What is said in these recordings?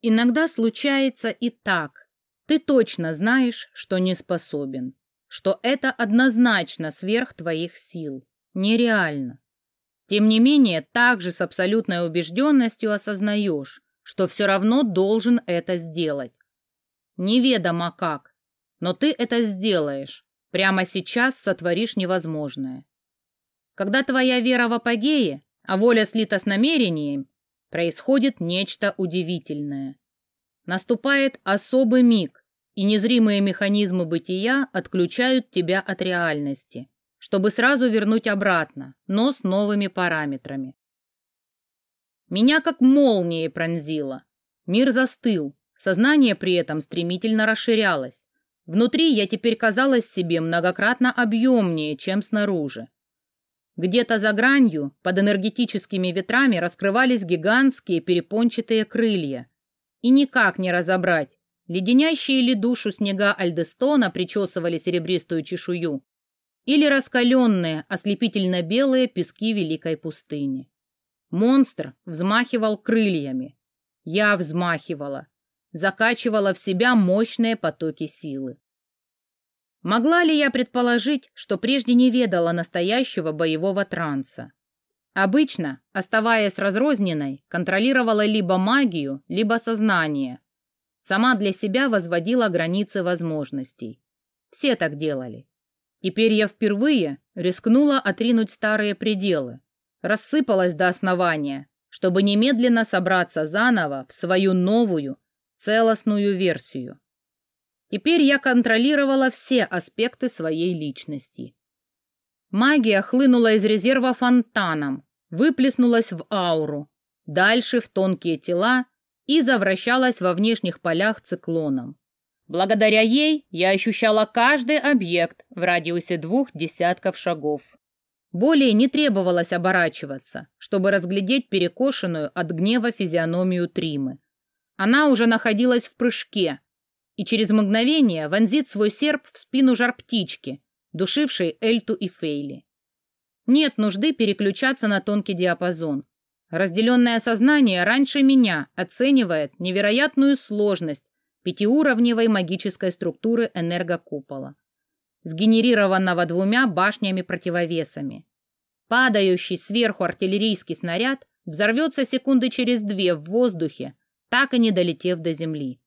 Иногда случается и так. Ты точно знаешь, что не способен, что это однозначно сверх твоих сил, нереально. Тем не менее, также с абсолютной убежденностью осознаешь, что все равно должен это сделать. Неведомо как, но ты это сделаешь, прямо сейчас сотворишь невозможное. Когда твоя вера в апогее, а воля слита с намерением, происходит нечто удивительное. Наступает особый миг, и незримые механизмы бытия отключают тебя от реальности, чтобы сразу вернуть обратно, но с новыми параметрами. Меня как молнией пронзило. Мир застыл, сознание при этом стремительно расширялось. Внутри я теперь казалась себе многократно объемнее, чем снаружи. Где-то за гранью, под энергетическими ветрами, раскрывались гигантские перепончатые крылья. И никак не разобрать, леденящие ли душу снега Альдестона причесывали серебристую чешую, или раскаленные, ослепительно-белые пески великой пустыни. Монстр взмахивал крыльями. Я взмахивала, закачивала в себя мощные потоки силы. Могла ли я предположить, что прежде не ведала настоящего боевого транса? Обычно, оставаясь разрозненной, контролировала либо магию, либо сознание. Сама для себя возводила границы возможностей. Все так делали. Теперь я впервые рискнула отринуть старые пределы, рассыпалась до основания, чтобы немедленно собраться заново в свою новую, целостную версию. Теперь я контролировала все аспекты своей личности. Магия хлынула из резерва фонтаном, выплеснулась в ауру, дальше в тонкие тела и завращалась во внешних полях циклоном. Благодаря ей я ощущала каждый объект в радиусе двух десятков шагов. Более не требовалось оборачиваться, чтобы разглядеть перекошенную от гнева физиономию Тримы. Она уже находилась в прыжке, и через мгновение вонзит свой серп в спину жар-птички, душившей Эльту и Фейли. Нет нужды переключаться на тонкий диапазон. Разделенное сознание раньше меня оценивает невероятную сложность пятиуровневой магической структуры энергокупола, сгенерированного двумя башнями-противовесами. Падающий сверху артиллерийский снаряд взорвется секунды через две в воздухе, так и не долетев до земли.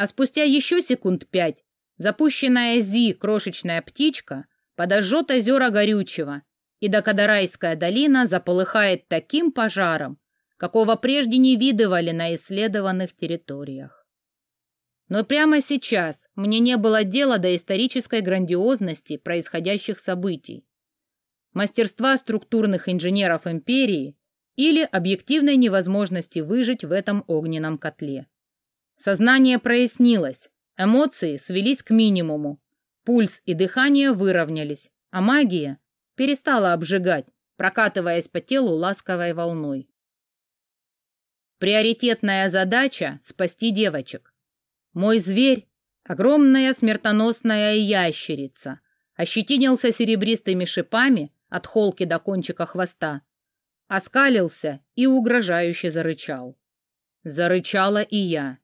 А спустя еще секунд пять запущенная Зи, крошечная птичка, подожжет озера горючего, и Докадарайская долина заполыхает таким пожаром, какого прежде не видывали на исследованных территориях. Но прямо сейчас мне не было дела до исторической грандиозности происходящих событий, мастерства структурных инженеров империи или объективной невозможности выжить в этом огненном котле. Сознание прояснилось, эмоции свелись к минимуму, пульс и дыхание выровнялись, а магия перестала обжигать, прокатываясь по телу ласковой волной. Приоритетная задача — спасти девочек. Мой зверь — огромная смертоносная ящерица, ощетинился серебристыми шипами от холки до кончика хвоста, оскалился и угрожающе зарычал. Зарычала и я.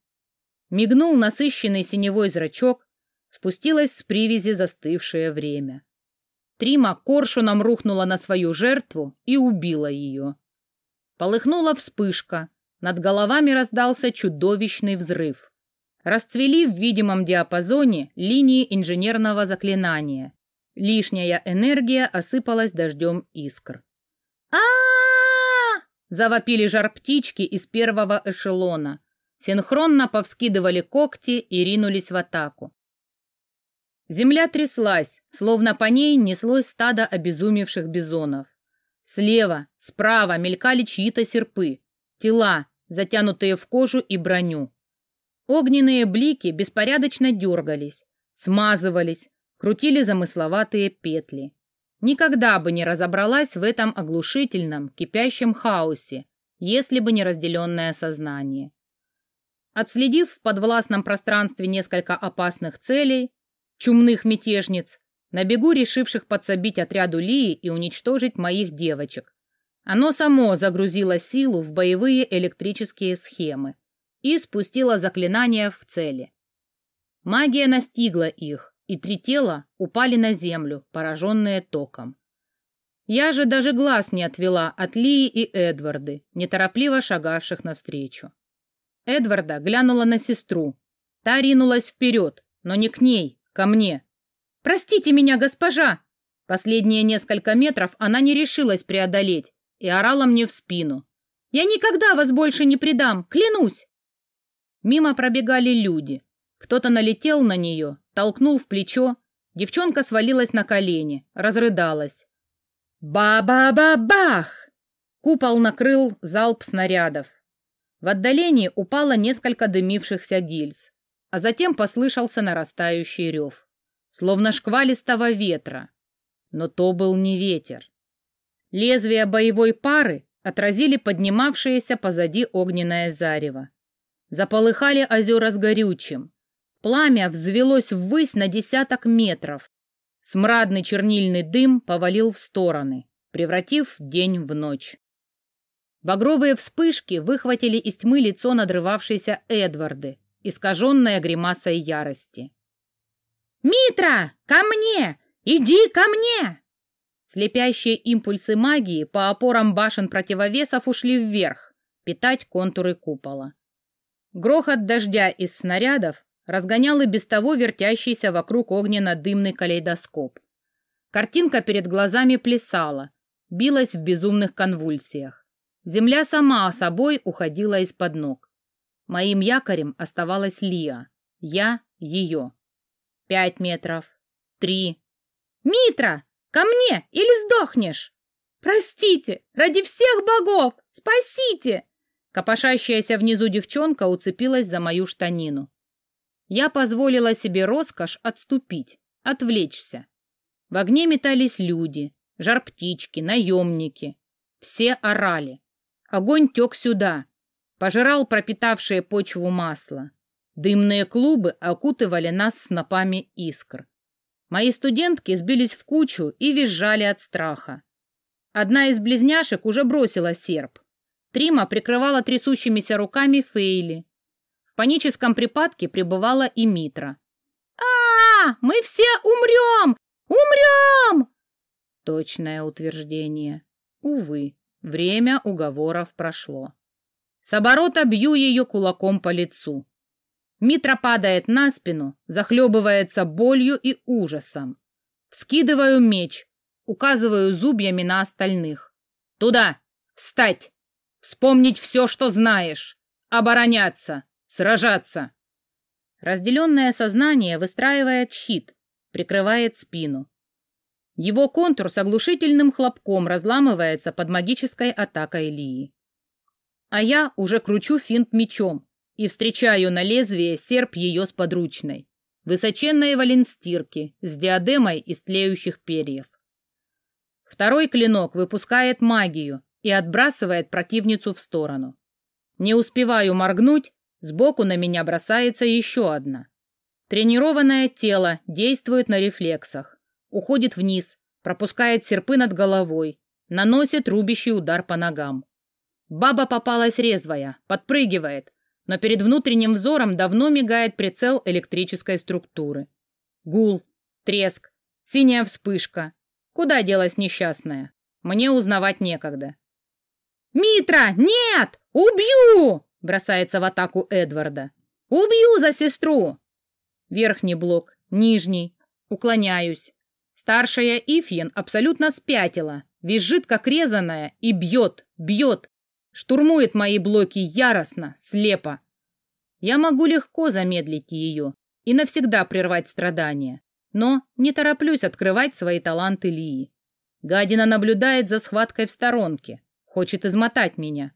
Мигнул насыщенный синевой зрачок, спустилось с привязи застывшее время. Трима коршуном рухнула на свою жертву и убила ее. Полыхнула вспышка, над головами раздался чудовищный взрыв. Расцвели в видимом диапазоне линии инженерного заклинания. Лишняя энергия осыпалась дождем искр. а завопили жар птички из первого эшелона, синхронно повскидывали когти и ринулись в атаку. Земля тряслась, словно по ней неслось стадо обезумевших бизонов. Слева, справа мелькали чьи-то серпы, тела, затянутые в кожу и броню. Огненные блики беспорядочно дергались, смазывались, крутили замысловатые петли. Никогда бы не разобралась в этом оглушительном, кипящем хаосе, если бы не разделенное сознание. Отследив в подвластном пространстве несколько опасных целей, чумных мятежниц, на бегу решивших подсобить отряду Лии и уничтожить моих девочек, оно само загрузило силу в боевые электрические схемы и спустила заклинание в цели. Магия настигла их, и три тела упали на землю, пораженные током. Я же даже глаз не отвела от Лии и Эдварды, неторопливо шагавших навстречу. Эдварда глянула на сестру. Та ринулась вперед, но не к ней, ко мне. «Простите меня, госпожа!» Последние несколько метров она не решилась преодолеть и орала мне в спину. «Я никогда вас больше не предам, клянусь!» Мимо пробегали люди. Кто-то налетел на нее, толкнул в плечо. Девчонка свалилась на колени, разрыдалась. Ба-ба-ба-бах! Купол накрыл залп снарядов. В отдалении упало несколько дымившихся гильз, а затем послышался нарастающий рев, словно шквалистого ветра. Но то был не ветер. Лезвия боевой пары отразили поднимавшееся позади огненное зарево. Заполыхали озера с горючим. Пламя взвелось ввысь на десяток метров. Смрадный чернильный дым повалил в стороны, превратив день в ночь. Багровые вспышки выхватили из тьмы лицо надрывавшейся Эдварды, искаженное гримасой ярости. «Митра, ко мне! Иди ко мне!» Слепящие импульсы магии по опорам башен противовесов ушли вверх, питать контуры купола. Грохот дождя из снарядов разгонял и без того вертящийся вокруг огненно-дымный калейдоскоп. Картинка перед глазами плясала, билась в безумных конвульсиях. Земля сама собой уходила из-под ног. Моим якорем оставалась Лия. Я — ее. Пять метров. Три. «Митра! Ко мне! Или сдохнешь!» «Простите! Ради всех богов! Спасите!» Копошащаяся внизу девчонка уцепилась за мою штанину. Я позволила себе роскошь отступить, отвлечься. В огне метались люди, жар-птички, наемники. Все орали. Огонь тек сюда, пожирал пропитавшее почву масло. Дымные клубы окутывали нас снопами искр. Мои студентки сбились в кучу и визжали от страха. Одна из близняшек уже бросила серп. Трима прикрывала трясущимися руками Фейли. В паническом припадке пребывала и Митра. а, -а, -а Мы все умрем! Умрем!» Точное утверждение. Увы, время уговоров прошло. С оборота бью ее кулаком по лицу. Митра падает на спину, захлебывается болью и ужасом. Вскидываю меч, указываю зубьями на остальных. «Туда! Встать!» Вспомнить все, что знаешь. Обороняться. Сражаться. Разделенное сознание выстраивает щит, прикрывает спину. Его контур с оглушительным хлопком разламывается под магической атакой Лии. А я уже кручу финт мечом и встречаю на лезвие серп ее с подручной, высоченной валенстирки с диадемой из тлеющих перьев. Второй клинок выпускает магию, и отбрасывает противницу в сторону. Не успеваю моргнуть, сбоку на меня бросается еще одна. Тренированное тело действует на рефлексах, уходит вниз, пропускает серпы над головой, наносит рубящий удар по ногам. Баба попалась резвая, подпрыгивает, но перед внутренним взором давно мигает прицел электрической структуры. Гул, треск, синяя вспышка. Куда делась несчастная? Мне узнавать некогда. «Митра, нет! Убью!» — бросается в атаку Эдварда. «Убью за сестру!» Верхний блок, нижний. Уклоняюсь. Старшая Ифьен абсолютно спятила, визжит как резаная и бьет, бьет. Штурмует мои блоки яростно, слепо. Я могу легко замедлить ее и навсегда прервать страдания, но не тороплюсь открывать свои таланты Лии. Гадина наблюдает за схваткой в сторонке, Хочет измотать меня.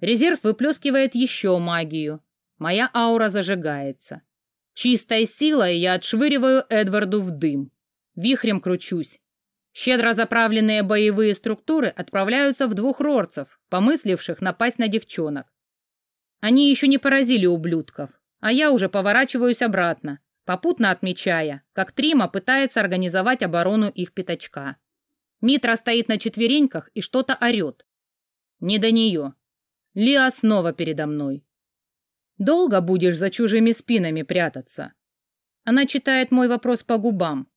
Резерв выплескивает еще магию. Моя аура зажигается. Чистой силой я отшвыриваю Эдварду в дым. Вихрем кручусь. Щедро заправленные боевые структуры отправляются в двух рорцев, помысливших напасть на девчонок. Они еще не поразили ублюдков, а я уже поворачиваюсь обратно, попутно отмечая, как Трима пытается организовать оборону их пятачка. Митра стоит на четвереньках и что-то орет. Не до нее. Лиа снова передо мной. Долго будешь за чужими спинами прятаться? Она читает мой вопрос по губам.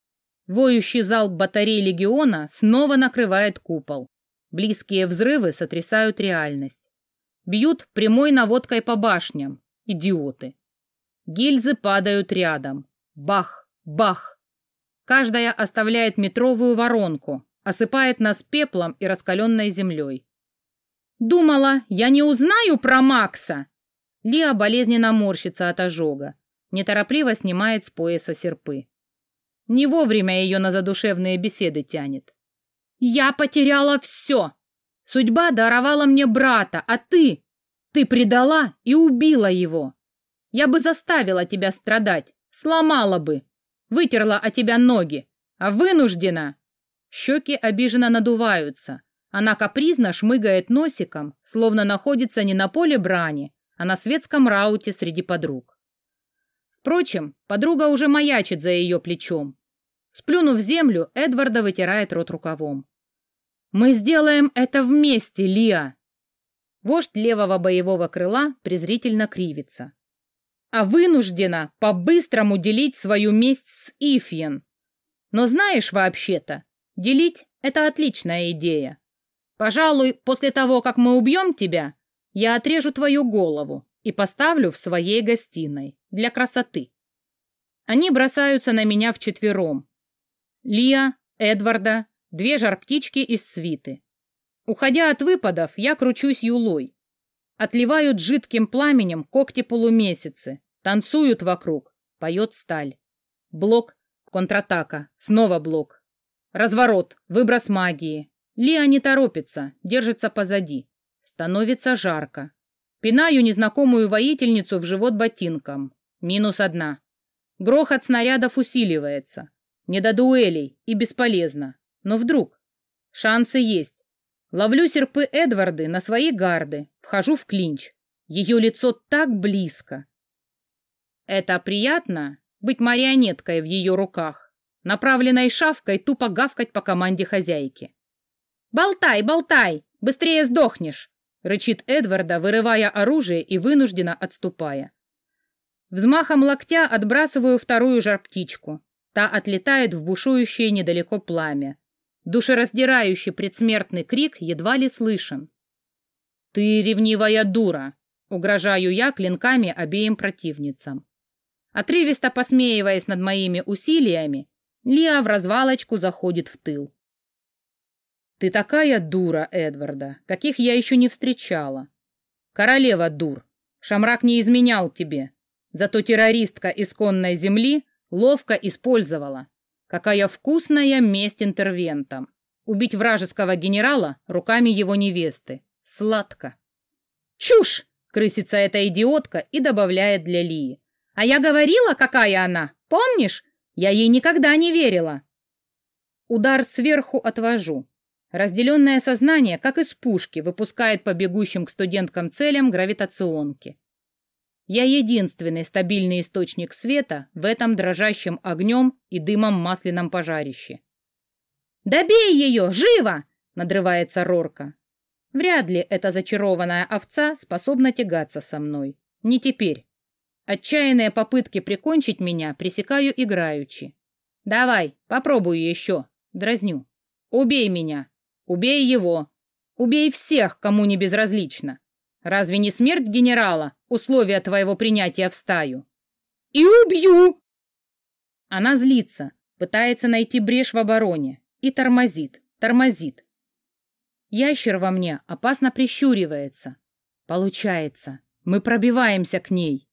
Воющий залп батарей легиона снова накрывает купол. Близкие взрывы сотрясают реальность. Бьют прямой наводкой по башням. Идиоты. Гильзы падают рядом. Бах, бах. Каждая оставляет метровую воронку, осыпает нас пеплом и раскаленной землей. «Думала, я не узнаю про Макса!» Лиа болезненно морщится от ожога, неторопливо снимает с пояса серпы. Не вовремя ее на задушевные беседы тянет. «Я потеряла все! Судьба даровала мне брата, а ты... Ты предала и убила его! Я бы заставила тебя страдать, сломала бы, вытерла о тебя ноги, а вынуждена...» Щеки обиженно надуваются. Она капризно шмыгает носиком, словно находится не на поле брани, а на светском рауте среди подруг. Впрочем, подруга уже маячит за ее плечом. Сплюнув землю, Эдварда вытирает рот рукавом. «Мы сделаем это вместе, Лиа!» Вождь левого боевого крыла презрительно кривится. «А вынуждена по-быстрому делить свою месть с Ифьен. Но знаешь вообще-то, делить — это отличная идея. Пожалуй, после того, как мы убьем тебя, я отрежу твою голову и поставлю в своей гостиной для красоты. Они бросаются на меня вчетвером. Лия, Эдварда, две жар-птички из свиты. Уходя от выпадов, я кручусь юлой. Отливают жидким пламенем когти полумесяцы, танцуют вокруг, поет сталь. Блок, контратака, снова блок. Разворот, выброс магии. Лия не торопится, держится позади. Становится жарко. Пинаю незнакомую воительницу в живот ботинком. Минус одна. Грохот снарядов усиливается. Не до дуэлей и бесполезно. Но вдруг. Шансы есть. Ловлю серпы Эдварды на свои гарды. Вхожу в клинч. Ее лицо так близко. Это приятно быть марионеткой в ее руках, направленной шавкой тупо гавкать по команде хозяйки. «Болтай, болтай! Быстрее сдохнешь!» — рычит Эдварда, вырывая оружие и вынужденно отступая. Взмахом локтя отбрасываю вторую жар-птичку. Та отлетает в бушующее недалеко пламя. Душераздирающий предсмертный крик едва ли слышен. «Ты ревнивая дура!» — угрожаю я клинками обеим противницам. Отрывисто посмеиваясь над моими усилиями, Лиа в развалочку заходит в тыл. Ты такая дура, Эдварда, каких я еще не встречала. Королева дур. Шамрак не изменял тебе. Зато террористка исконной земли ловко использовала. Какая вкусная месть интервентам. Убить вражеского генерала руками его невесты. Сладко. Чушь! Крысится эта идиотка и добавляет для Лии. А я говорила, какая она. Помнишь? Я ей никогда не верила. Удар сверху отвожу. Разделенное сознание, как из пушки, выпускает по бегущим к студенткам целям гравитационки. Я единственный стабильный источник света в этом дрожащем огнем и дымом масляном пожарище. «Добей ее! Живо!» — надрывается Рорка. Вряд ли эта зачарованная овца способна тягаться со мной. Не теперь. Отчаянные попытки прикончить меня пресекаю играючи. «Давай, попробуй еще!» — дразню. «Убей меня!» Убей его. Убей всех, кому не безразлично. Разве не смерть генерала условия твоего принятия в стаю? И убью! Она злится, пытается найти брешь в обороне и тормозит, тормозит. Ящер во мне опасно прищуривается. Получается, мы пробиваемся к ней.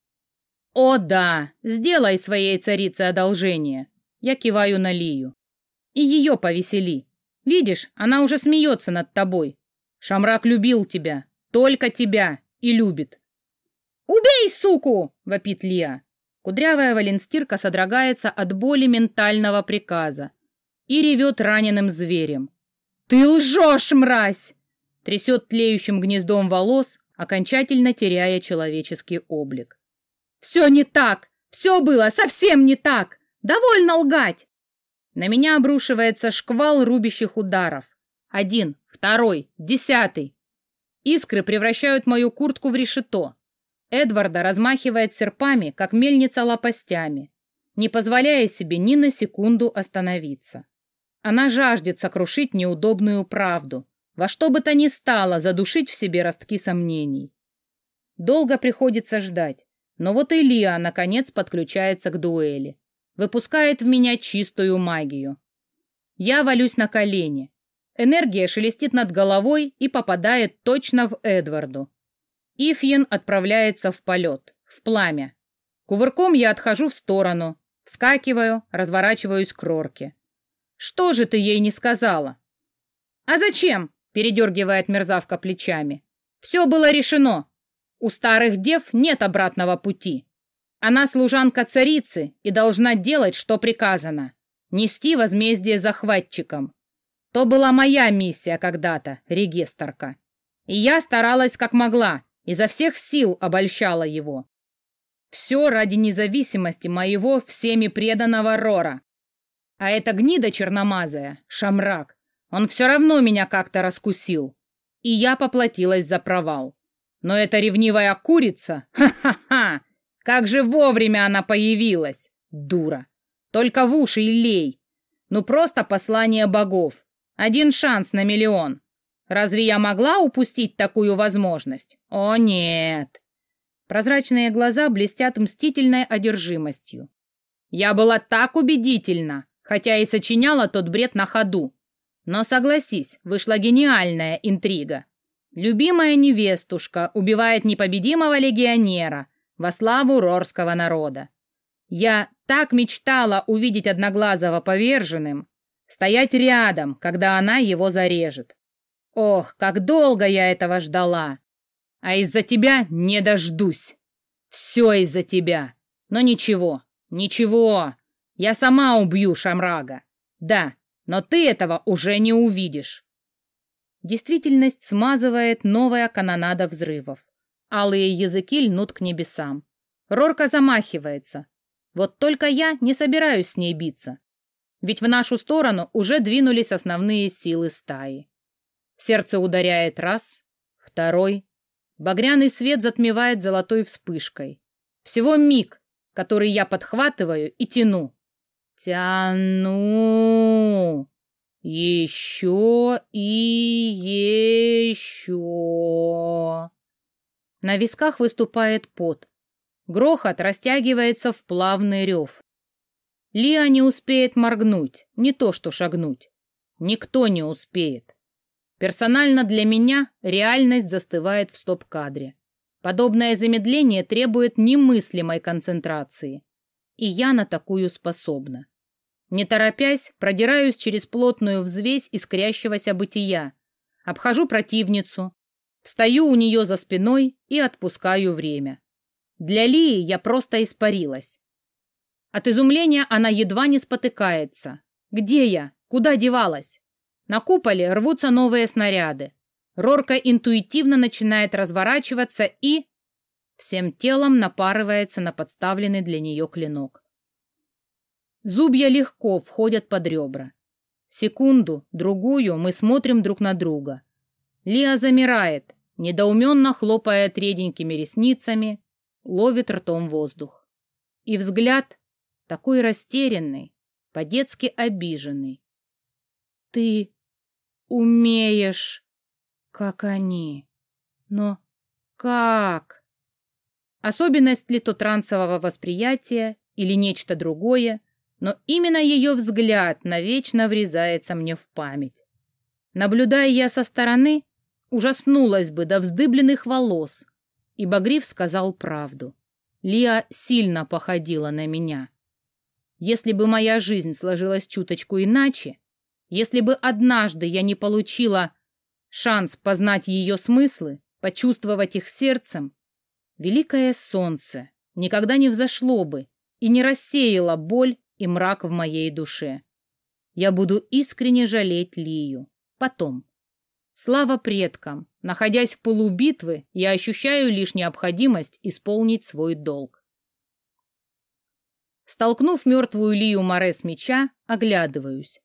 О да, сделай своей царице одолжение. Я киваю на Лию. И ее повесели. Видишь, она уже смеется над тобой. Шамрак любил тебя, только тебя и любит. «Убей, суку!» — вопит Лия. Кудрявая валенстирка содрогается от боли ментального приказа и ревет раненым зверем. «Ты лжешь, мразь!» Трясет тлеющим гнездом волос, окончательно теряя человеческий облик. «Все не так! Все было совсем не так! Довольно лгать! На меня обрушивается шквал рубящих ударов. Один, второй, десятый. Искры превращают мою куртку в решето. Эдварда размахивает серпами, как мельница лопастями, не позволяя себе ни на секунду остановиться. Она жаждет сокрушить неудобную правду, во что бы то ни стало задушить в себе ростки сомнений. Долго приходится ждать, но вот и Лиа наконец подключается к дуэли, выпускает в меня чистую магию. Я валюсь на колени. Энергия шелестит над головой и попадает точно в Эдварду. Ифьен отправляется в полет, в пламя. Кувырком я отхожу в сторону, вскакиваю, разворачиваюсь к Рорке. «Что же ты ей не сказала?» «А зачем?» — передергивает мерзавка плечами. «Все было решено. У старых дев нет обратного пути. Она служанка царицы и должна делать, что приказано. Нести возмездие захватчикам. То была моя миссия когда-то, регистрка. И я старалась как могла, изо всех сил обольщала его. Все ради независимости моего всеми преданного Рора. А эта гнида черномазая, Шамрак, он все равно меня как-то раскусил. И я поплатилась за провал. Но эта ревнивая курица, ха-ха-ха, как же вовремя она появилась, дура. Только в уши и лей. Ну просто послание богов. Один шанс на миллион. Разве я могла упустить такую возможность? О нет. Прозрачные глаза блестят мстительной одержимостью. Я была так убедительна, хотя и сочиняла тот бред на ходу. Но согласись, вышла гениальная интрига. Любимая невестушка убивает непобедимого легионера во славу рорского народа. Я так мечтала увидеть Одноглазого поверженным, стоять рядом, когда она его зарежет. Ох, как долго я этого ждала! А из-за тебя не дождусь. Все из-за тебя. Но ничего, ничего. Я сама убью Шамрага. Да, но ты этого уже не увидишь. Действительность смазывает новая канонада взрывов. Алые языки льнут к небесам. Рорка замахивается. Вот только я не собираюсь с ней биться. Ведь в нашу сторону уже двинулись основные силы стаи. Сердце ударяет раз, второй. Багряный свет затмевает золотой вспышкой. Всего миг, который я подхватываю и тяну. Тяну. Еще и еще. На висках выступает пот. Грохот растягивается в плавный рев. Лиа не успеет моргнуть, не то что шагнуть. Никто не успеет. Персонально для меня реальность застывает в стоп-кадре. Подобное замедление требует немыслимой концентрации. И я на такую способна. Не торопясь, продираюсь через плотную взвесь искрящегося бытия, обхожу противницу, встаю у нее за спиной и отпускаю время. Для Лии я просто испарилась. От изумления она едва не спотыкается. Где я? Куда девалась? На куполе рвутся новые снаряды. Рорка интуитивно начинает разворачиваться и... Всем телом напарывается на подставленный для нее клинок. Зубья легко входят под ребра. Секунду, другую мы смотрим друг на друга. Лиа замирает, недоуменно хлопая реденькими ресницами, ловит ртом воздух. И взгляд такой растерянный, по-детски обиженный. Ты умеешь, как они. Но как? Особенность ли то трансового восприятия или нечто другое, но именно ее взгляд навечно врезается мне в память. Наблюдая я со стороны, ужаснулась бы до вздыбленных волос, и Багрив сказал правду. Лиа сильно походила на меня. Если бы моя жизнь сложилась чуточку иначе, если бы однажды я не получила шанс познать ее смыслы, почувствовать их сердцем, великое солнце никогда не взошло бы и не рассеяло боль и мрак в моей душе. Я буду искренне жалеть Лию. Потом. Слава предкам! Находясь в полубитвы, я ощущаю лишь необходимость исполнить свой долг. Столкнув мертвую Лию Море с меча, оглядываюсь.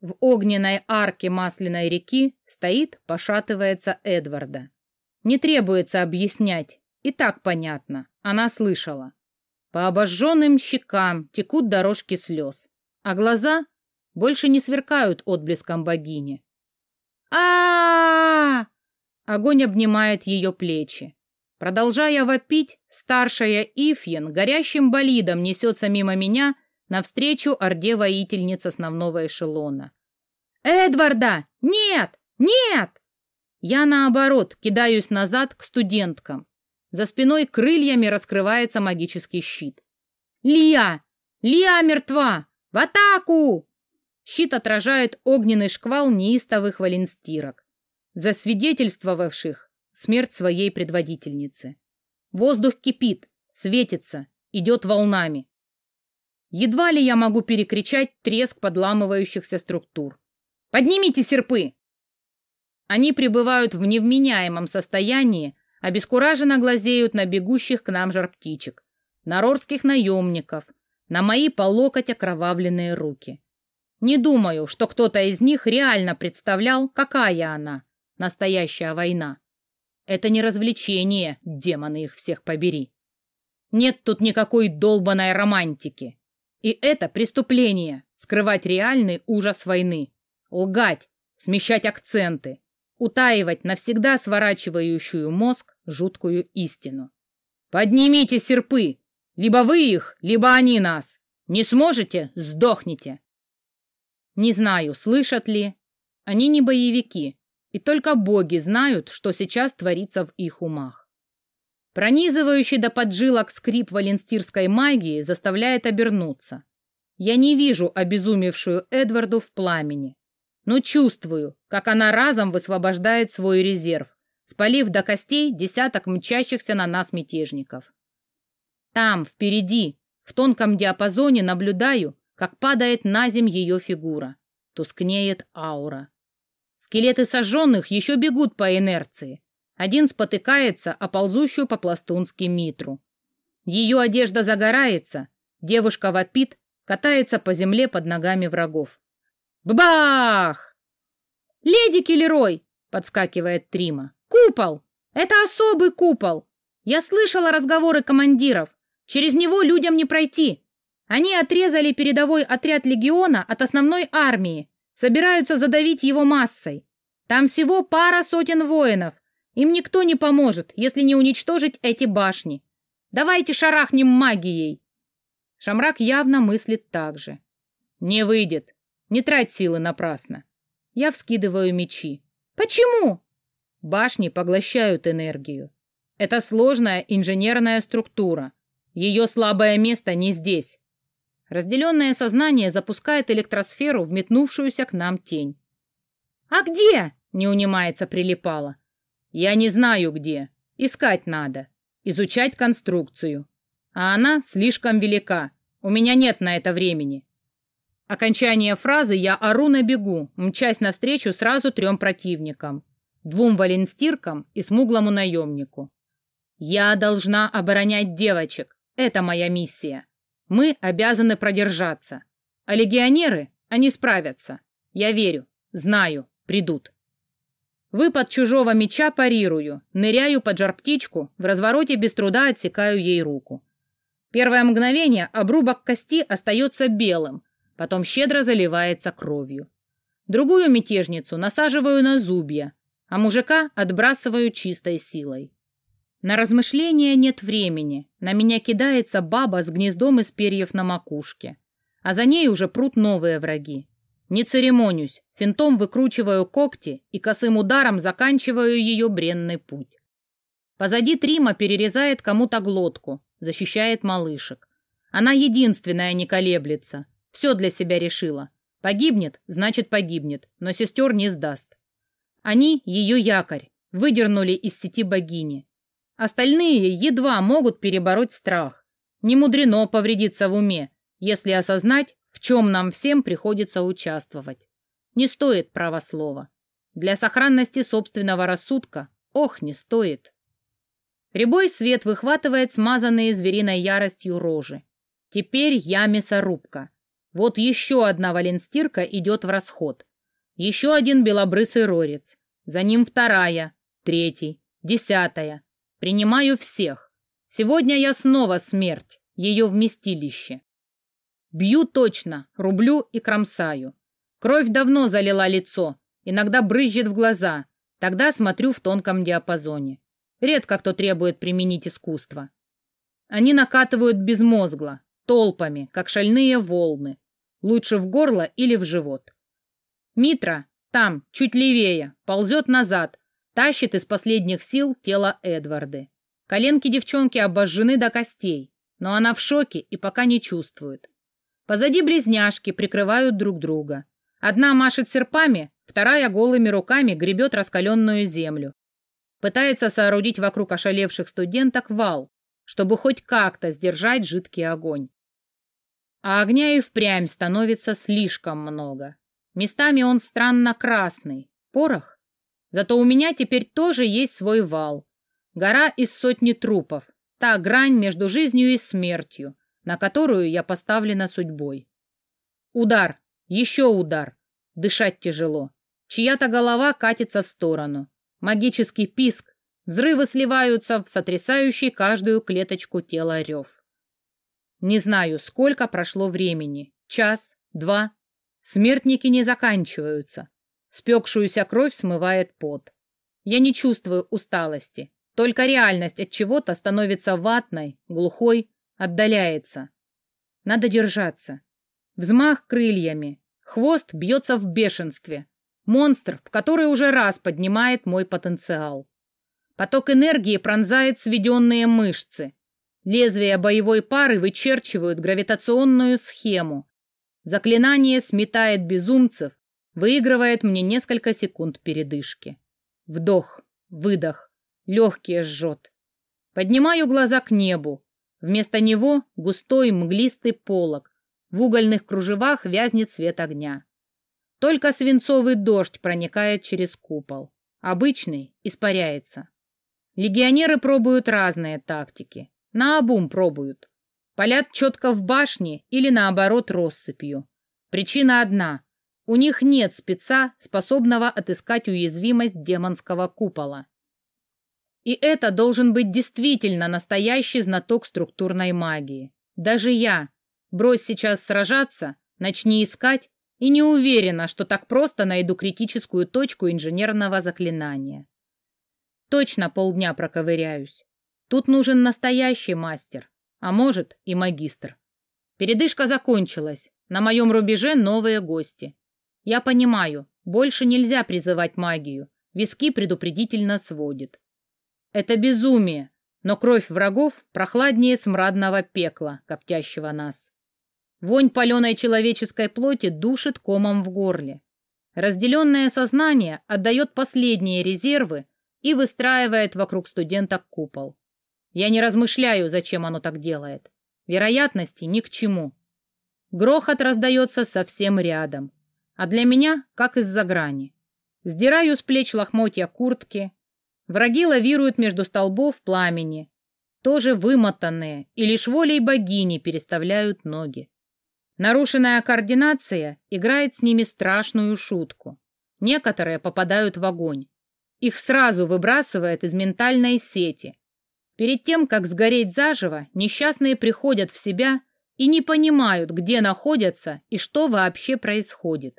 В огненной арке масляной реки стоит, пошатывается Эдварда. Не требуется объяснять, И так понятно, она слышала. По обожженным щекам текут дорожки слез, а глаза больше не сверкают отблеском богини. а, Огонь обнимает ее плечи. Продолжая вопить, старшая Ифьен горящим болидом несется мимо меня навстречу орде воительниц основного эшелона. «Эдварда! Нет! Нет!» Я, наоборот, кидаюсь назад к студенткам. За спиной крыльями раскрывается магический щит. «Лия! Лия мертва! В атаку!» Щит отражает огненный шквал неистовых валенстирок, засвидетельствовавших смерть своей предводительницы. Воздух кипит, светится, идет волнами. Едва ли я могу перекричать треск подламывающихся структур. «Поднимите серпы!» Они пребывают в невменяемом состоянии, обескураженно глазеют на бегущих к нам жар-птичек, на рорских наемников, на мои по локоть окровавленные руки. Не думаю, что кто-то из них реально представлял, какая она, настоящая война. Это не развлечение, демоны их всех побери. Нет тут никакой долбаной романтики. И это преступление — скрывать реальный ужас войны, лгать, смещать акценты, утаивать навсегда сворачивающую мозг жуткую истину. «Поднимите серпы! Либо вы их, либо они нас! Не сможете — сдохните!» Не знаю, слышат ли. Они не боевики, и только боги знают, что сейчас творится в их умах. Пронизывающий до поджилок скрип валенстирской магии заставляет обернуться. Я не вижу обезумевшую Эдварду в пламени но чувствую, как она разом высвобождает свой резерв, спалив до костей десяток мчащихся на нас мятежников. Там, впереди, в тонком диапазоне наблюдаю, как падает на земь ее фигура. Тускнеет аура. Скелеты сожженных еще бегут по инерции. Один спотыкается о ползущую по-пластунски Митру. Ее одежда загорается, девушка вопит, катается по земле под ногами врагов. Бабах! «Леди Киллерой!» — подскакивает Трима. «Купол! Это особый купол! Я слышала разговоры командиров. Через него людям не пройти. Они отрезали передовой отряд легиона от основной армии, собираются задавить его массой. Там всего пара сотен воинов. Им никто не поможет, если не уничтожить эти башни. Давайте шарахнем магией!» Шамрак явно мыслит так же. «Не выйдет. Не трать силы напрасно. Я вскидываю мечи. Почему? Башни поглощают энергию. Это сложная инженерная структура. Ее слабое место не здесь. Разделенное сознание запускает электросферу в метнувшуюся к нам тень. «А где?» — не унимается прилипала. «Я не знаю где. Искать надо. Изучать конструкцию. А она слишком велика. У меня нет на это времени. Окончание фразы я ору на бегу, мчась навстречу сразу трем противникам. Двум валенстиркам и смуглому наемнику. Я должна оборонять девочек. Это моя миссия. Мы обязаны продержаться. А легионеры, они справятся. Я верю, знаю, придут. Выпад чужого меча парирую, ныряю под жар-птичку, в развороте без труда отсекаю ей руку. Первое мгновение обрубок кости остается белым, потом щедро заливается кровью. Другую мятежницу насаживаю на зубья, а мужика отбрасываю чистой силой. На размышления нет времени. На меня кидается баба с гнездом из перьев на макушке. А за ней уже прут новые враги. Не церемонюсь, финтом выкручиваю когти и косым ударом заканчиваю ее бренный путь. Позади Трима перерезает кому-то глотку, защищает малышек. Она единственная не колеблется, все для себя решила. Погибнет, значит погибнет, но сестер не сдаст. Они ее якорь, выдернули из сети богини. Остальные едва могут перебороть страх. Не мудрено повредиться в уме, если осознать, в чем нам всем приходится участвовать. Не стоит право слова. Для сохранности собственного рассудка, ох, не стоит. Рябой свет выхватывает смазанные звериной яростью рожи. Теперь я мясорубка. Вот еще одна валенстирка идет в расход. Еще один белобрысый рорец. За ним вторая, третий, десятая. Принимаю всех. Сегодня я снова смерть, ее вместилище. Бью точно, рублю и кромсаю. Кровь давно залила лицо, иногда брызжет в глаза. Тогда смотрю в тонком диапазоне. Редко кто требует применить искусство. Они накатывают безмозгло, толпами, как шальные волны. Лучше в горло или в живот. Митра, там, чуть левее, ползет назад, тащит из последних сил тело Эдварды. Коленки девчонки обожжены до костей, но она в шоке и пока не чувствует. Позади близняшки прикрывают друг друга. Одна машет серпами, вторая голыми руками гребет раскаленную землю. Пытается соорудить вокруг ошалевших студенток вал, чтобы хоть как-то сдержать жидкий огонь. А огня и впрямь становится слишком много. Местами он странно красный. Порох? Зато у меня теперь тоже есть свой вал. Гора из сотни трупов. Та грань между жизнью и смертью, на которую я поставлена судьбой. Удар. Еще удар. Дышать тяжело. Чья-то голова катится в сторону. Магический писк. Взрывы сливаются в сотрясающий каждую клеточку тела рев. Не знаю, сколько прошло времени. Час, два. Смертники не заканчиваются. Спекшуюся кровь смывает пот. Я не чувствую усталости. Только реальность от чего-то становится ватной, глухой, отдаляется. Надо держаться. Взмах крыльями. Хвост бьется в бешенстве. Монстр, в который уже раз поднимает мой потенциал. Поток энергии пронзает сведенные мышцы. Лезвия боевой пары вычерчивают гравитационную схему. Заклинание сметает безумцев, выигрывает мне несколько секунд передышки. Вдох, выдох, легкие жжет. Поднимаю глаза к небу. Вместо него густой мглистый полог. В угольных кружевах вязнет свет огня. Только свинцовый дождь проникает через купол. Обычный испаряется. Легионеры пробуют разные тактики. Наобум пробуют. Палят четко в башне или наоборот россыпью. Причина одна. У них нет спеца, способного отыскать уязвимость демонского купола. И это должен быть действительно настоящий знаток структурной магии. Даже я. Брось сейчас сражаться, начни искать, и не уверена, что так просто найду критическую точку инженерного заклинания. Точно полдня проковыряюсь. Тут нужен настоящий мастер, а может и магистр. Передышка закончилась, на моем рубеже новые гости. Я понимаю, больше нельзя призывать магию, виски предупредительно сводит. Это безумие, но кровь врагов прохладнее смрадного пекла, коптящего нас. Вонь паленой человеческой плоти душит комом в горле. Разделенное сознание отдает последние резервы и выстраивает вокруг студента купол. Я не размышляю, зачем оно так делает. Вероятности ни к чему. Грохот раздается совсем рядом, а для меня как из-за грани. Сдираю с плеч лохмотья куртки, Враги лавируют между столбов пламени, тоже вымотанные, и лишь волей богини переставляют ноги. Нарушенная координация играет с ними страшную шутку. Некоторые попадают в огонь. Их сразу выбрасывает из ментальной сети. Перед тем, как сгореть заживо, несчастные приходят в себя и не понимают, где находятся и что вообще происходит.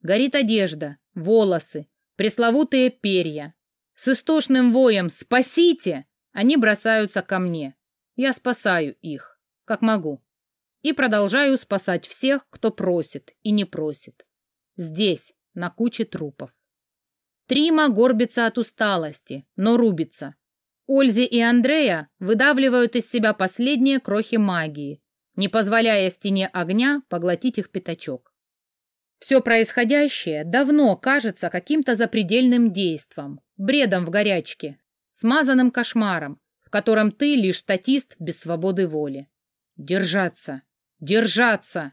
Горит одежда, волосы, пресловутые перья, с истошным воем «Спасите!» они бросаются ко мне. Я спасаю их, как могу. И продолжаю спасать всех, кто просит и не просит. Здесь, на куче трупов. Трима горбится от усталости, но рубится. Ользи и Андрея выдавливают из себя последние крохи магии, не позволяя стене огня поглотить их пятачок. Все происходящее давно кажется каким-то запредельным действом, бредом в горячке, смазанным кошмаром, в котором ты лишь статист без свободы воли. Держаться! Держаться!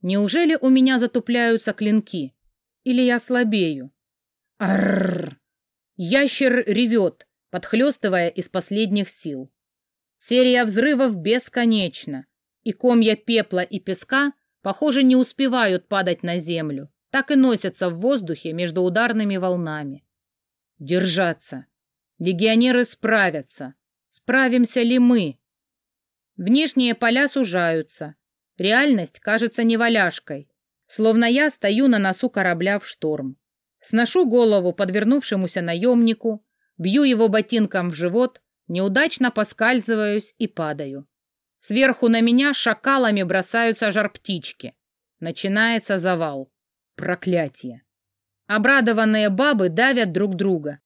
Неужели у меня затупляются клинки? Или я слабею? Арррр! Ящер ревет, подхлестывая из последних сил. Серия взрывов бесконечна, и комья пепла и песка, похоже, не успевают падать на землю, так и носятся в воздухе между ударными волнами. Держаться. Легионеры справятся. Справимся ли мы? Внешние поля сужаются. Реальность кажется неваляшкой, словно я стою на носу корабля в шторм. Сношу голову подвернувшемуся наемнику, бью его ботинком в живот, неудачно поскальзываюсь и падаю. Сверху на меня шакалами бросаются жар-птички. Начинается завал. Проклятие. Обрадованные бабы давят друг друга.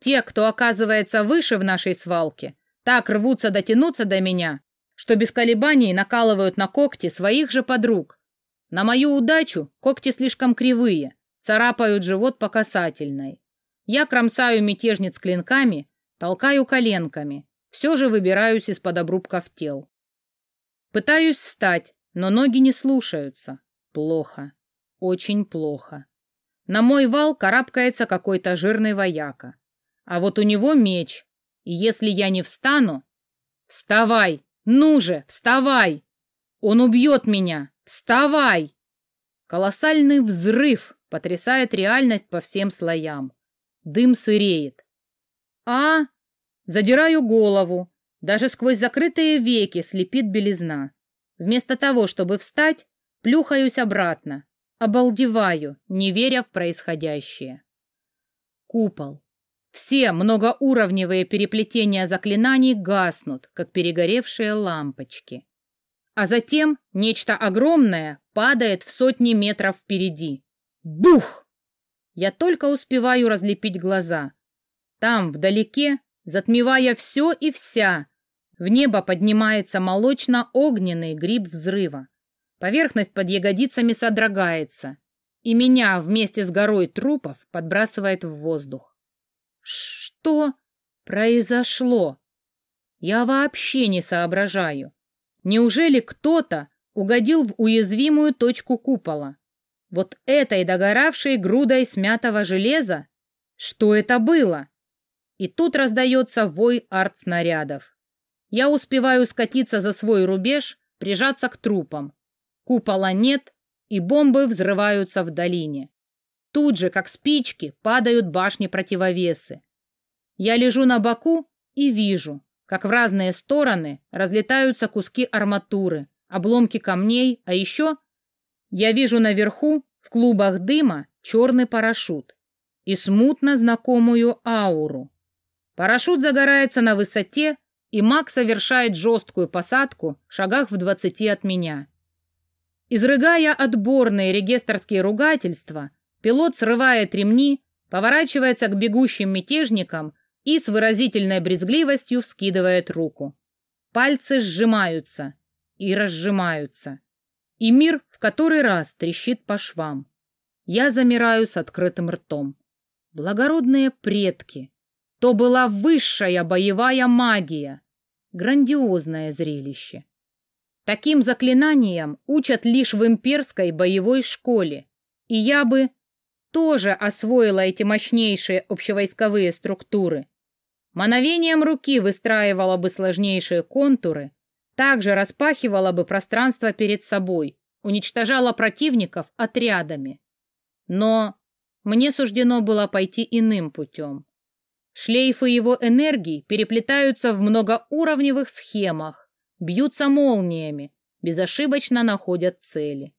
Те, кто оказывается выше в нашей свалке, так рвутся дотянуться до меня, что без колебаний накалывают на когти своих же подруг. На мою удачу когти слишком кривые, царапают живот по касательной. Я кромсаю мятежниц клинками, толкаю коленками, все же выбираюсь из-под обрубков тел. Пытаюсь встать, но ноги не слушаются. Плохо. Очень плохо. На мой вал карабкается какой-то жирный вояка. А вот у него меч. И если я не встану... Вставай! Ну же, вставай! Он убьет меня! Вставай! Колоссальный взрыв потрясает реальность по всем слоям. Дым сыреет. А? Задираю голову. Даже сквозь закрытые веки слепит белизна. Вместо того, чтобы встать, плюхаюсь обратно, Обалдеваю, не веря в происходящее. Купол. Все многоуровневые переплетения заклинаний гаснут, как перегоревшие лампочки. А затем нечто огромное падает в сотни метров впереди. Бух! Я только успеваю разлепить глаза. Там, вдалеке, затмевая все и вся, в небо поднимается молочно-огненный гриб взрыва. Поверхность под ягодицами содрогается, и меня вместе с горой трупов подбрасывает в воздух. Что произошло? Я вообще не соображаю. Неужели кто-то угодил в уязвимую точку купола? Вот этой догоравшей грудой смятого железа? Что это было? И тут раздается вой арт-снарядов. Я успеваю скатиться за свой рубеж, прижаться к трупам. Купола нет, и бомбы взрываются в долине. Тут же, как спички, падают башни-противовесы. Я лежу на боку и вижу, как в разные стороны разлетаются куски арматуры, обломки камней, а еще я вижу наверху, в клубах дыма, черный парашют и смутно знакомую ауру. Парашют загорается на высоте, и маг совершает жесткую посадку в шагах в двадцати от меня. Изрыгая отборные регистрские ругательства, пилот срывает ремни, поворачивается к бегущим мятежникам и с выразительной брезгливостью вскидывает руку. Пальцы сжимаются и разжимаются. И мир в который раз трещит по швам. Я замираю с открытым ртом. Благородные предки. То была высшая боевая магия. Грандиозное зрелище. Таким заклинаниям учат лишь в имперской боевой школе, и я бы тоже освоила эти мощнейшие общевойсковые структуры. Мановением руки выстраивала бы сложнейшие контуры, также распахивала бы пространство перед собой, уничтожала противников отрядами. Но мне суждено было пойти иным путем. Шлейфы его энергии переплетаются в многоуровневых схемах, бьются молниями, безошибочно находят цели.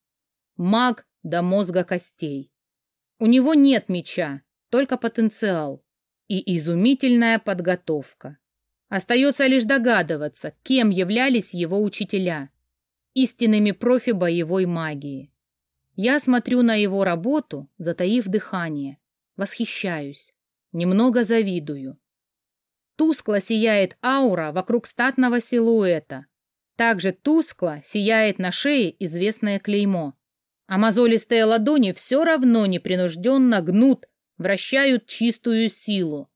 Маг до мозга костей. У него нет меча, только потенциал и изумительная подготовка. Остается лишь догадываться, кем являлись его учителя, истинными профи боевой магии. Я смотрю на его работу, затаив дыхание, восхищаюсь, немного завидую. Тускло сияет аура вокруг статного силуэта. Также тускло сияет на шее известное клеймо. А мозолистые ладони все равно непринужденно гнут, вращают чистую силу,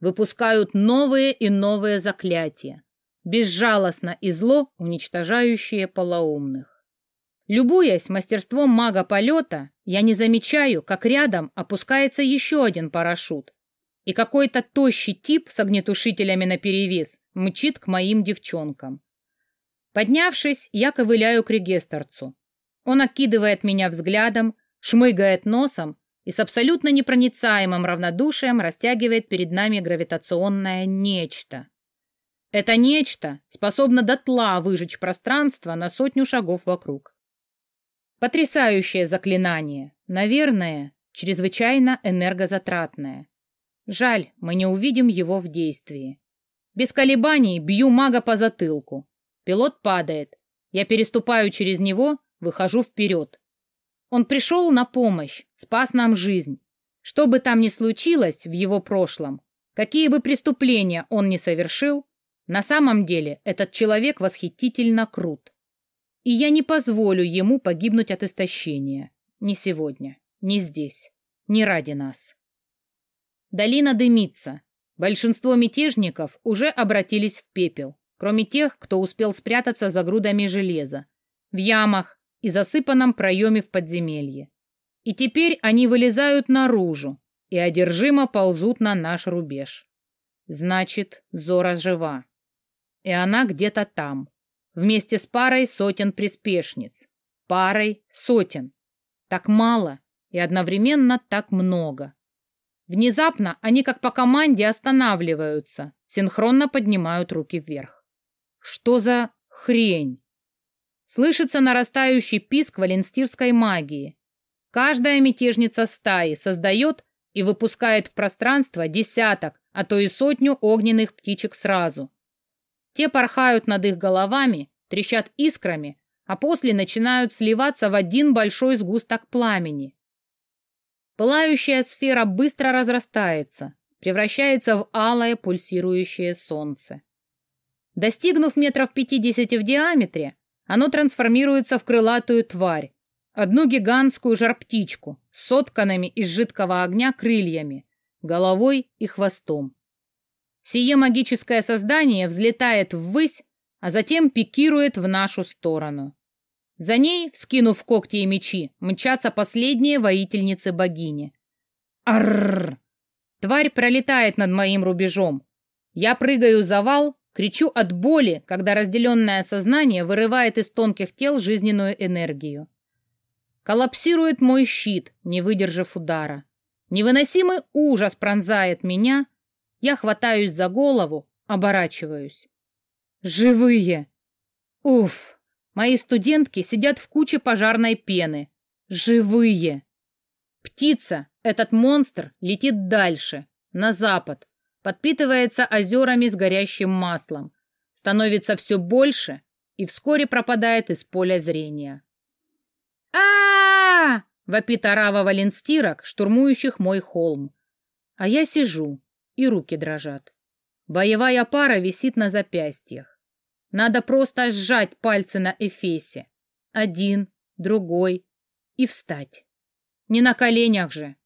выпускают новые и новые заклятия, безжалостно и зло уничтожающие полоумных. Любуясь мастерством мага полета, я не замечаю, как рядом опускается еще один парашют, и какой-то тощий тип с огнетушителями наперевес мчит к моим девчонкам. Поднявшись, я ковыляю к регистрцу. Он окидывает меня взглядом, шмыгает носом, и с абсолютно непроницаемым равнодушием растягивает перед нами гравитационное нечто. Это нечто способно дотла выжечь пространство на сотню шагов вокруг. Потрясающее заклинание, наверное, чрезвычайно энергозатратное. Жаль, мы не увидим его в действии. Без колебаний бью мага по затылку. Пилот падает. Я переступаю через него, выхожу вперед. Он пришел на помощь, спас нам жизнь. Что бы там ни случилось в его прошлом, какие бы преступления он ни совершил, на самом деле этот человек восхитительно крут. И я не позволю ему погибнуть от истощения. Ни сегодня, ни здесь, ни ради нас. Долина дымится. Большинство мятежников уже обратились в пепел, кроме тех, кто успел спрятаться за грудами железа, в ямах и засыпанном проеме в подземелье. И теперь они вылезают наружу и одержимо ползут на наш рубеж. Значит, Зора жива. И она где-то там, вместе с парой сотен приспешниц. Парой сотен. Так мало и одновременно так много. Внезапно они, как по команде, останавливаются, синхронно поднимают руки вверх. Что за хрень? Слышится нарастающий писк валенстирской магии. Каждая мятежница стаи создает и выпускает в пространство десяток, а то и сотню огненных птичек сразу. Те порхают над их головами, трещат искрами, а после начинают сливаться в один большой сгусток пламени. Пылающая сфера быстро разрастается, превращается в алое пульсирующее солнце. Достигнув метров пятидесяти в диаметре, оно трансформируется в крылатую тварь, одну гигантскую жар-птичку с сотканными из жидкого огня крыльями, головой и хвостом. Сие магическое создание взлетает ввысь, а затем пикирует в нашу сторону. За ней, вскинув когти и мечи, мчатся последние воительницы богини. Арррр! Тварь пролетает над моим рубежом. Я прыгаю за вал, кричу от боли, когда разделенное сознание вырывает из тонких тел жизненную энергию. Коллапсирует мой щит, не выдержав удара. Невыносимый ужас пронзает меня. Я хватаюсь за голову, оборачиваюсь. Живые! Уф! Мои студентки сидят в куче пожарной пены. Живые. Птица, этот монстр, летит дальше, на запад, подпитывается озерами с горящим маслом, становится все больше и вскоре пропадает из поля зрения. а вопит орава валенстирок, штурмующих мой холм. А я сижу, и руки дрожат. Боевая пара висит на запястьях. Надо просто сжать пальцы на эфесе. Один, другой. И встать. Не на коленях же.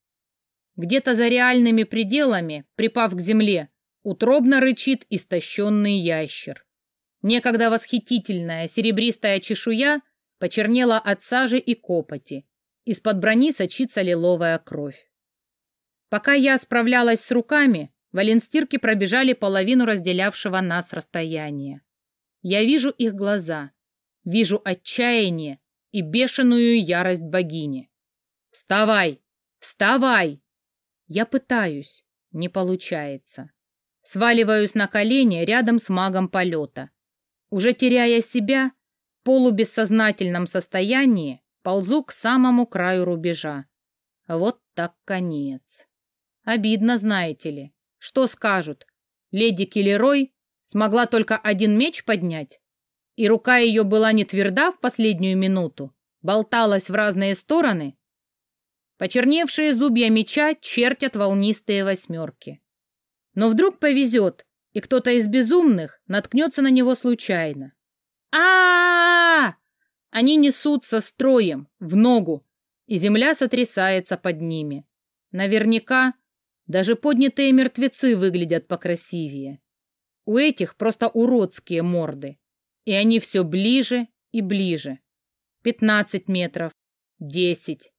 Где-то за реальными пределами, припав к земле, утробно рычит истощенный ящер. Некогда восхитительная серебристая чешуя почернела от сажи и копоти. Из-под брони сочится лиловая кровь. Пока я справлялась с руками, валенстирки пробежали половину разделявшего нас расстояния. Я вижу их глаза, вижу отчаяние и бешеную ярость богини. «Вставай! Вставай!» Я пытаюсь, не получается. Сваливаюсь на колени рядом с магом полета. Уже теряя себя, в полубессознательном состоянии ползу к самому краю рубежа. Вот так конец. Обидно, знаете ли. Что скажут? Леди Киллерой Смогла только один меч поднять, и рука ее была не тверда в последнюю минуту, болталась в разные стороны. Почерневшие зубья меча чертят волнистые восьмерки. Но вдруг повезет, и кто-то из безумных наткнется на него случайно. а а, Они несутся строем, в ногу, и земля сотрясается под ними. Наверняка даже поднятые мертвецы выглядят покрасивее. У этих просто уродские морды. И они все ближе и ближе. Пятнадцать метров. Десять.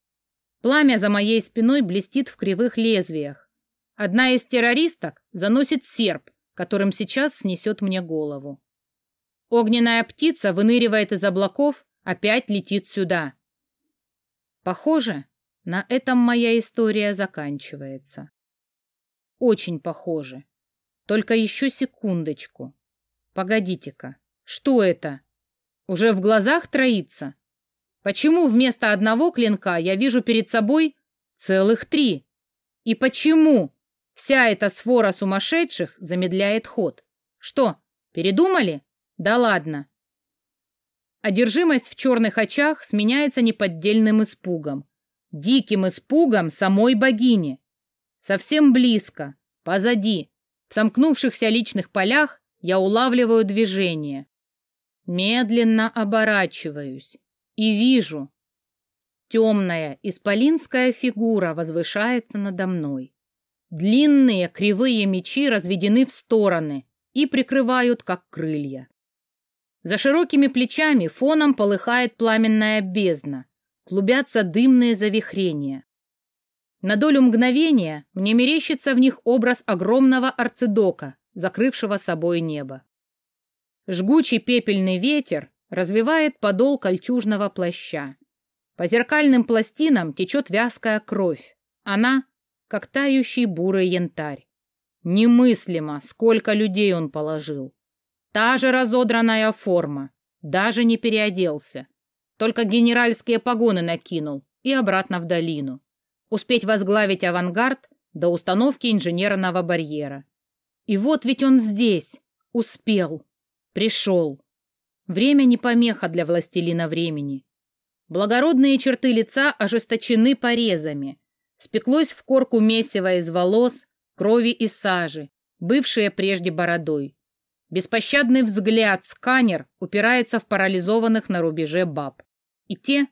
Пламя за моей спиной блестит в кривых лезвиях. Одна из террористок заносит серп, которым сейчас снесет мне голову. Огненная птица выныривает из облаков, опять летит сюда. Похоже, На этом моя история заканчивается. Очень похоже. Только еще секундочку. Погодите-ка, что это? Уже в глазах троится? Почему вместо одного клинка я вижу перед собой целых три? И почему вся эта свора сумасшедших замедляет ход? Что, передумали? Да ладно. Одержимость в черных очах сменяется неподдельным испугом. Диким испугом самой богини. Совсем близко, позади, в сомкнувшихся личных полях я улавливаю движение. Медленно оборачиваюсь и вижу. Темная исполинская фигура возвышается надо мной. Длинные кривые мечи разведены в стороны и прикрывают, как крылья. За широкими плечами фоном полыхает пламенная бездна, клубятся дымные завихрения. На долю мгновения мне мерещится в них образ огромного арцидока, закрывшего собой небо. Жгучий пепельный ветер развивает подол кольчужного плаща. По зеркальным пластинам течет вязкая кровь. Она, как тающий бурый янтарь. Немыслимо, сколько людей он положил. Та же разодранная форма, даже не переоделся. Только генеральские погоны накинул и обратно в долину. Успеть возглавить авангард до установки инженерного барьера. И вот ведь он здесь, успел, пришел. Время не помеха для властелина времени. Благородные черты лица ожесточены порезами. Спеклось в корку месиво из волос, крови и сажи, бывшие прежде бородой. Беспощадный взгляд сканер упирается в парализованных на рубеже баб. И те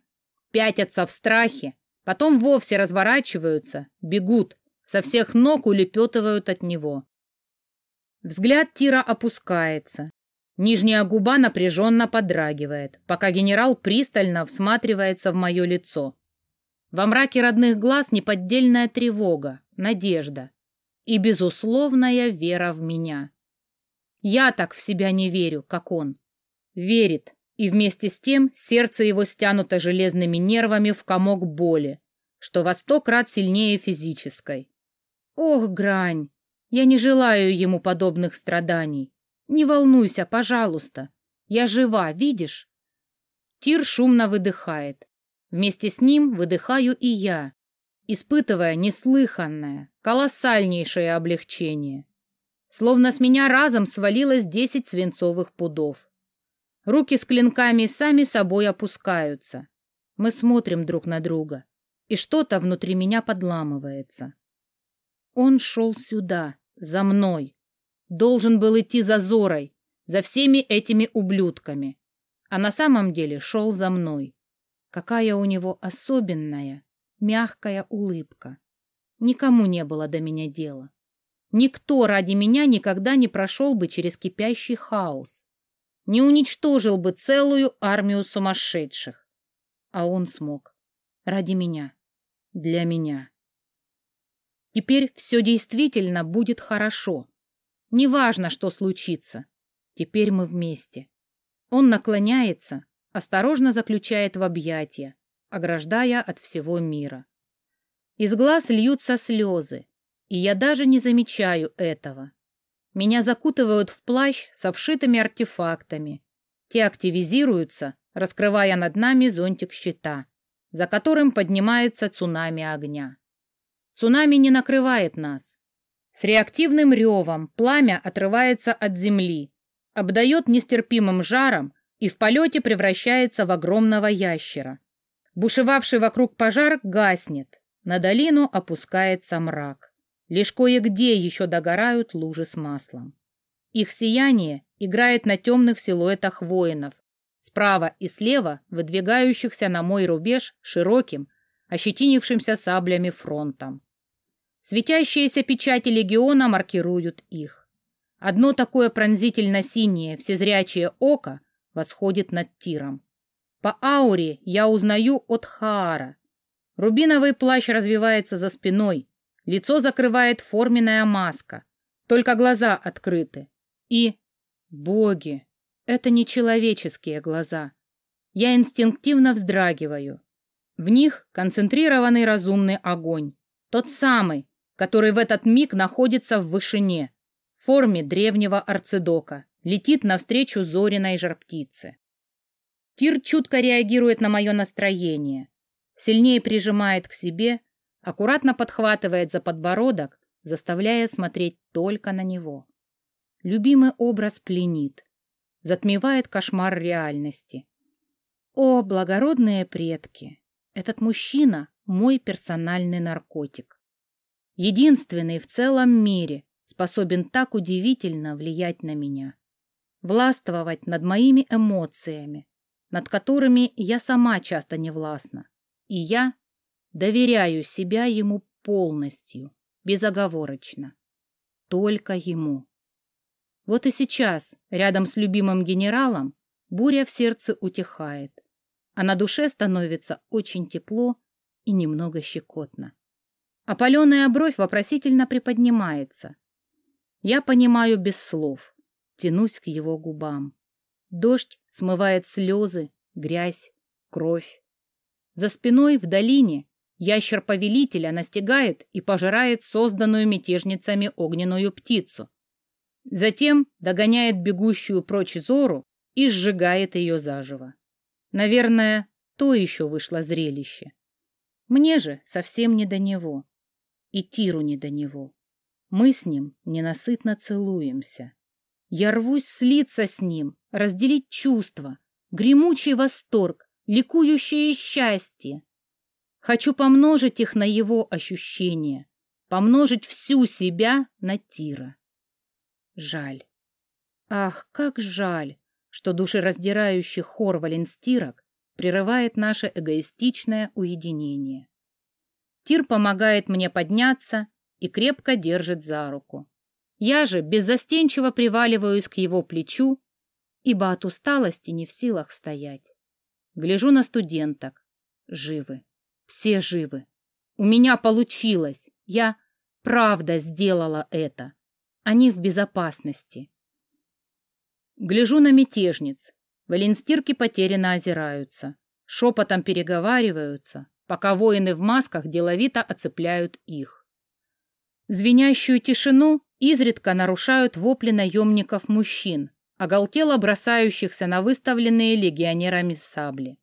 пятятся в страхе, потом вовсе разворачиваются, бегут, со всех ног улепетывают от него. Взгляд Тира опускается. Нижняя губа напряженно подрагивает, пока генерал пристально всматривается в мое лицо. Во мраке родных глаз неподдельная тревога, надежда и безусловная вера в меня. Я так в себя не верю, как он. Верит, и вместе с тем сердце его стянуто железными нервами в комок боли, что во сто крат сильнее физической. Ох, грань! Я не желаю ему подобных страданий. Не волнуйся, пожалуйста. Я жива, видишь? Тир шумно выдыхает. Вместе с ним выдыхаю и я, испытывая неслыханное, колоссальнейшее облегчение. Словно с меня разом свалилось десять свинцовых пудов. Руки с клинками сами собой опускаются. Мы смотрим друг на друга, и что-то внутри меня подламывается. Он шел сюда, за мной. Должен был идти за Зорой, за всеми этими ублюдками. А на самом деле шел за мной. Какая у него особенная, мягкая улыбка. Никому не было до меня дела. Никто ради меня никогда не прошел бы через кипящий хаос, не уничтожил бы целую армию сумасшедших. А он смог. Ради меня. Для меня. Теперь все действительно будет хорошо. Неважно, что случится. Теперь мы вместе. Он наклоняется, осторожно заключает в объятия, ограждая от всего мира. Из глаз льются слезы, и я даже не замечаю этого. Меня закутывают в плащ со вшитыми артефактами. Те активизируются, раскрывая над нами зонтик щита, за которым поднимается цунами огня. Цунами не накрывает нас. С реактивным ревом пламя отрывается от земли, обдает нестерпимым жаром и в полете превращается в огромного ящера. Бушевавший вокруг пожар гаснет, на долину опускается мрак. Лишь кое-где еще догорают лужи с маслом. Их сияние играет на темных силуэтах воинов, справа и слева выдвигающихся на мой рубеж широким, ощетинившимся саблями фронтом. Светящиеся печати легиона маркируют их. Одно такое пронзительно-синее всезрячее око восходит над тиром. По ауре я узнаю от Хаара. Рубиновый плащ развивается за спиной, лицо закрывает форменная маска, только глаза открыты. И, боги, это не человеческие глаза. Я инстинктивно вздрагиваю. В них концентрированный разумный огонь, тот самый, который в этот миг находится в вышине, в форме древнего арцидока, летит навстречу зориной жарптице. Тир чутко реагирует на мое настроение, сильнее прижимает к себе, аккуратно подхватывает за подбородок, заставляя смотреть только на него. Любимый образ пленит, затмевает кошмар реальности. О, благородные предки! Этот мужчина — мой персональный наркотик. Единственный в целом мире способен так удивительно влиять на меня. Властвовать над моими эмоциями, над которыми я сама часто не властна. И я доверяю себя ему полностью, безоговорочно. Только ему. Вот и сейчас, рядом с любимым генералом, буря в сердце утихает а на душе становится очень тепло и немного щекотно. Опаленная бровь вопросительно приподнимается. Я понимаю без слов, тянусь к его губам. Дождь смывает слезы, грязь, кровь. За спиной в долине ящер повелителя настигает и пожирает созданную мятежницами огненную птицу. Затем догоняет бегущую прочь Зору и сжигает ее заживо. Наверное, то еще вышло зрелище. Мне же совсем не до него. И Тиру не до него. Мы с ним ненасытно целуемся. Я рвусь слиться с ним, разделить чувства, гремучий восторг, ликующее счастье. Хочу помножить их на его ощущения, помножить всю себя на Тира. Жаль. Ах, как жаль, что душераздирающий хор валенстирок прерывает наше эгоистичное уединение. Тир помогает мне подняться и крепко держит за руку. Я же беззастенчиво приваливаюсь к его плечу, ибо от усталости не в силах стоять. Гляжу на студенток. Живы. Все живы. У меня получилось. Я правда сделала это. Они в безопасности. Гляжу на мятежниц. Валенстирки потерянно озираются. Шепотом переговариваются, пока воины в масках деловито оцепляют их. Звенящую тишину изредка нарушают вопли наемников мужчин, оголтело бросающихся на выставленные легионерами сабли.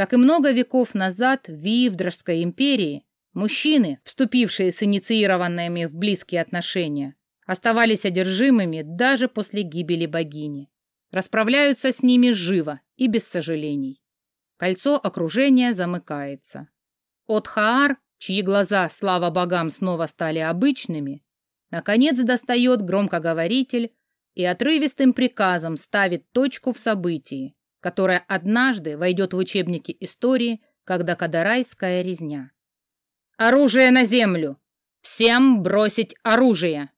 Как и много веков назад в Виевдрожской империи, мужчины, вступившие с инициированными в близкие отношения, оставались одержимыми даже после гибели богини. Расправляются с ними живо и без сожалений. Кольцо окружения замыкается. От Хаар, чьи глаза, слава богам, снова стали обычными, наконец достает громкоговоритель и отрывистым приказом ставит точку в событии, которое однажды войдет в учебники истории, когда Кадарайская резня. «Оружие на землю! Всем бросить оружие!»